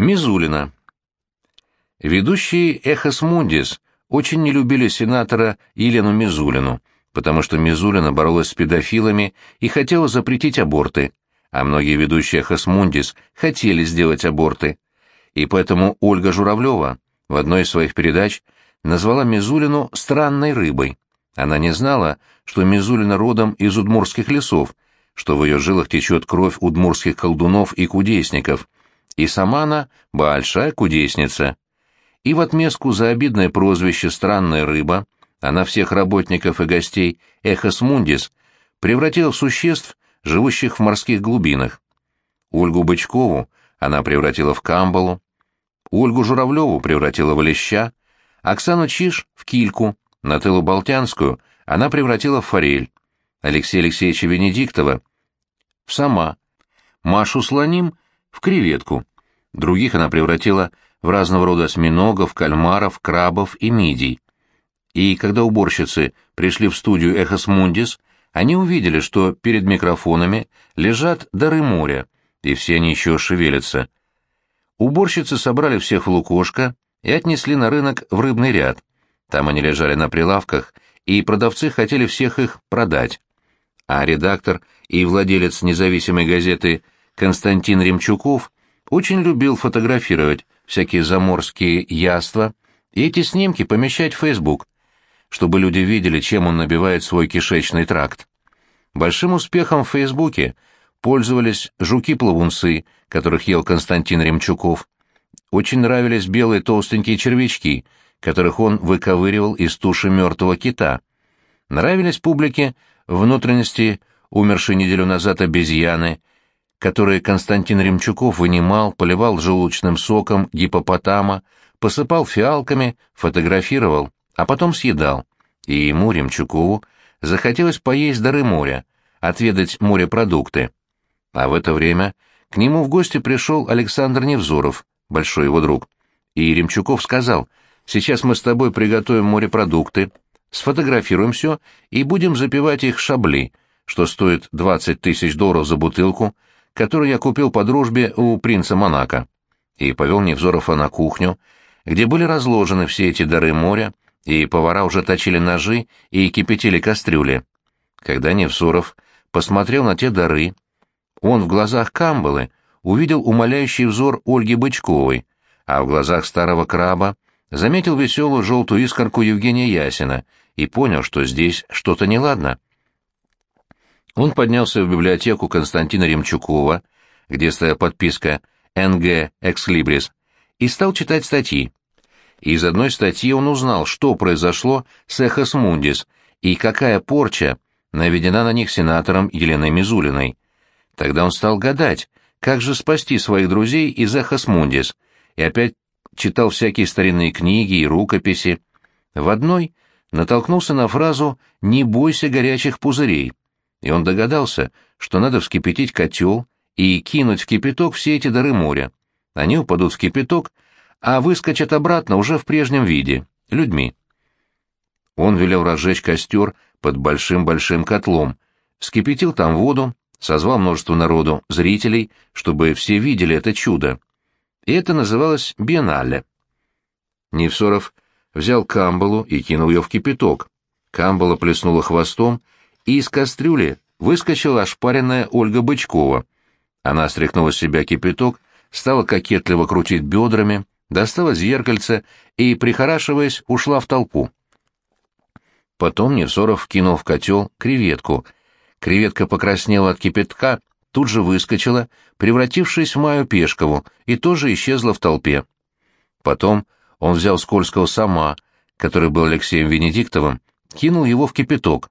Мизулина. Ведущие «Эхос Мундис» очень не любили сенатора Елену Мизулину, потому что Мизулина боролась с педофилами и хотела запретить аборты, а многие ведущие «Эхос Мундис» хотели сделать аборты. И поэтому Ольга Журавлева в одной из своих передач назвала Мизулину «странной рыбой». Она не знала, что Мизулина родом из удмурских лесов, что в ее жилах течет кровь удмурских колдунов и кудесников — и сама она большая кудесница. И в отместку за обидное прозвище «Странная рыба» она всех работников и гостей «Эхос Мундис» превратила в существ, живущих в морских глубинах. Ольгу Бычкову она превратила в камбалу, Ольгу Журавлеву превратила в леща, Оксану Чиш — в кильку, Нателлу Болтянскую она превратила в форель, Алексея Алексеевича Венедиктова — в сама, Машу Слоним — в креветку, Других она превратила в разного рода осьминогов, кальмаров, крабов и мидий. И когда уборщицы пришли в студию «Эхос Мундис», они увидели, что перед микрофонами лежат дары моря, и все они еще шевелятся. Уборщицы собрали всех в лукошко и отнесли на рынок в рыбный ряд. Там они лежали на прилавках, и продавцы хотели всех их продать. А редактор и владелец независимой газеты Константин Ремчуков очень любил фотографировать всякие заморские яства и эти снимки помещать в Facebook, чтобы люди видели, чем он набивает свой кишечный тракт. Большим успехом в Фейсбуке пользовались жуки-плавунцы, которых ел Константин Ремчуков. Очень нравились белые толстенькие червячки, которых он выковыривал из туши мертвого кита. Нравились публике внутренности умершей неделю назад обезьяны которые Константин Ремчуков вынимал, поливал желудочным соком гипопотама, посыпал фиалками, фотографировал, а потом съедал. И ему, Ремчукову, захотелось поесть дары моря, отведать морепродукты. А в это время к нему в гости пришел Александр Невзоров, большой его друг. И Ремчуков сказал, «Сейчас мы с тобой приготовим морепродукты, сфотографируем все и будем запивать их шабли, что стоит 20 тысяч долларов за бутылку, который я купил по дружбе у принца Монако, и повел Невзорова на кухню, где были разложены все эти дары моря, и повара уже точили ножи и кипятили кастрюли. Когда Невзоров посмотрел на те дары, он в глазах Камбалы увидел умоляющий взор Ольги Бычковой, а в глазах старого краба заметил веселую желтую искорку Евгения Ясина и понял, что здесь что-то неладно. Он поднялся в библиотеку Константина Ремчукова, где стояла подписка «НГ Экслибрис», и стал читать статьи. Из одной статьи он узнал, что произошло с Эхос Мундис и какая порча наведена на них сенатором Еленой Мизулиной. Тогда он стал гадать, как же спасти своих друзей из Эхос Мундис, и опять читал всякие старинные книги и рукописи. В одной натолкнулся на фразу «Не бойся горячих пузырей», и он догадался, что надо вскипятить котел и кинуть в кипяток все эти дары моря. Они упадут в кипяток, а выскочат обратно уже в прежнем виде, людьми. Он велел разжечь костер под большим-большим котлом, вскипятил там воду, созвал множество народу, зрителей, чтобы все видели это чудо. И это называлось биеннале. Невсоров взял камбалу и кинул ее в кипяток. Камбала плеснула хвостом и из кастрюли выскочила ошпаренная Ольга Бычкова. Она стряхнула с себя кипяток, стала кокетливо крутить бедрами, достала зеркальце и, прихорашиваясь, ушла в толпу. Потом Невзоров кинул в котел креветку. Креветка покраснела от кипятка, тут же выскочила, превратившись в Маю Пешкову, и тоже исчезла в толпе. Потом он взял скользкого сама, который был Алексеем Венедиктовым, кинул его в кипяток.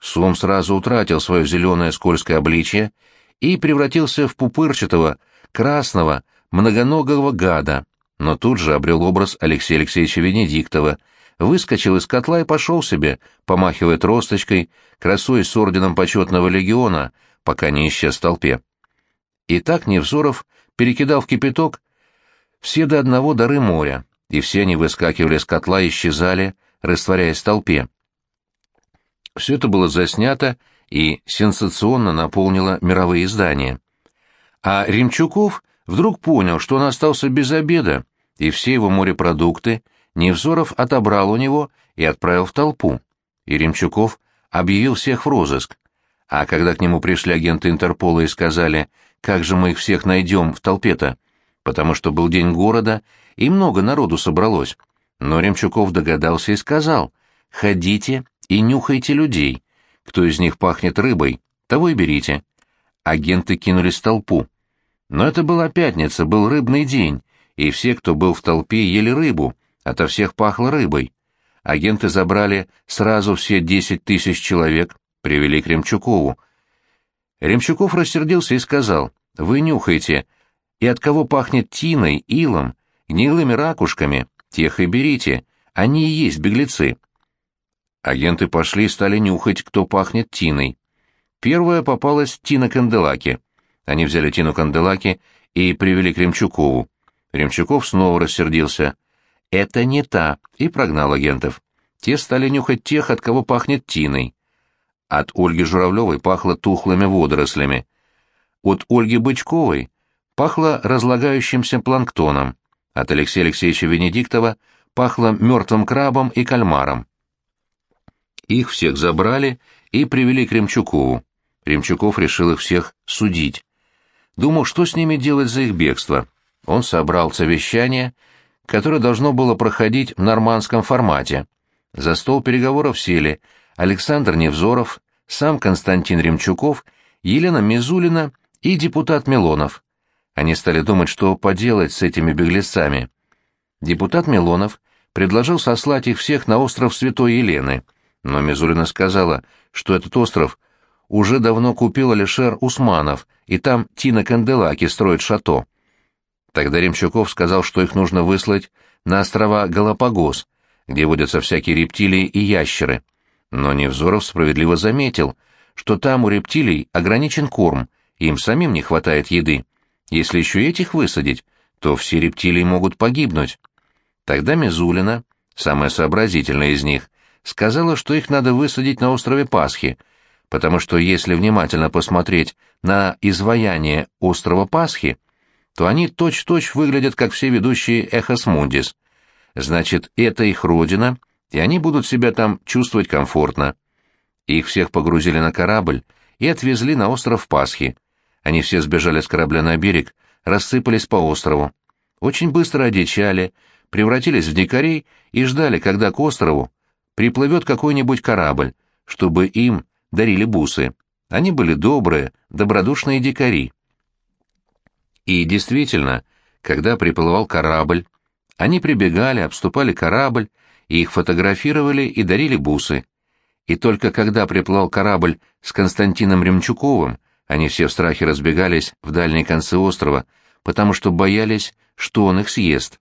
Сом сразу утратил свое зеленое скользкое обличье и превратился в пупырчатого, красного, многоногого гада, но тут же обрел образ Алексея Алексеевича Венедиктова, выскочил из котла и пошел себе, помахивая тросточкой, красуясь с орденом почетного легиона, пока не исчез в толпе. И так Невзоров перекидал в кипяток все до одного дары моря, и все они выскакивали из котла и исчезали, растворяясь в толпе. Все это было заснято и сенсационно наполнило мировые издания. А Римчуков вдруг понял, что он остался без обеда, и все его морепродукты Невзоров отобрал у него и отправил в толпу. И Ремчуков объявил всех в розыск. А когда к нему пришли агенты Интерпола и сказали, как же мы их всех найдем в толпе-то, потому что был день города, и много народу собралось. Но Ремчуков догадался и сказал, ходите и нюхайте людей. Кто из них пахнет рыбой, того и берите. Агенты кинулись в толпу. Но это была пятница, был рыбный день, и все, кто был в толпе, ели рыбу, ото всех пахло рыбой. Агенты забрали сразу все десять тысяч человек, привели к Ремчукову. Ремчуков рассердился и сказал, «Вы нюхаете, и от кого пахнет тиной, илом, гнилыми ракушками, тех и берите, они и есть беглецы». Агенты пошли и стали нюхать, кто пахнет тиной. Первая попалась Тина Канделаки. Они взяли Тину Канделаки и привели к Ремчукову. Ремчуков снова рассердился. «Это не та», и прогнал агентов. Те стали нюхать тех, от кого пахнет тиной. От Ольги Журавлевой пахло тухлыми водорослями. От Ольги Бычковой пахло разлагающимся планктоном. От Алексея Алексеевича Венедиктова пахло мертвым крабом и кальмаром. Их всех забрали и привели к Ремчукову. Ремчуков решил их всех судить. Думал, что с ними делать за их бегство. Он собрал совещание, которое должно было проходить в нормандском формате. За стол переговоров сели Александр Невзоров, сам Константин Ремчуков, Елена Мизулина и депутат Милонов. Они стали думать, что поделать с этими беглецами. Депутат Милонов предложил сослать их всех на остров Святой Елены, но Мизулина сказала, что этот остров уже давно купил Алишер Усманов, и там Тина Канделаки строит шато. Тогда Ремчуков сказал, что их нужно выслать на острова Галапагос, где водятся всякие рептилии и ящеры. Но Невзоров справедливо заметил, что там у рептилий ограничен корм, им самим не хватает еды. Если еще этих высадить, то все рептилии могут погибнуть. Тогда Мизулина, самая сообразительная из них, сказала, что их надо высадить на острове Пасхи, потому что если внимательно посмотреть на изваяние острова Пасхи, то они точь-точь выглядят как все ведущие Эхос Мундис. Значит, это их родина, и они будут себя там чувствовать комфортно. Их всех погрузили на корабль и отвезли на остров Пасхи. Они все сбежали с корабля на берег, рассыпались по острову. Очень быстро одичали, превратились в дикарей и ждали, когда к острову приплывет какой-нибудь корабль, чтобы им дарили бусы. Они были добрые, добродушные дикари. И действительно, когда приплывал корабль, они прибегали, обступали корабль, и их фотографировали и дарили бусы. И только когда приплывал корабль с Константином Ремчуковым, они все в страхе разбегались в дальние концы острова, потому что боялись, что он их съест.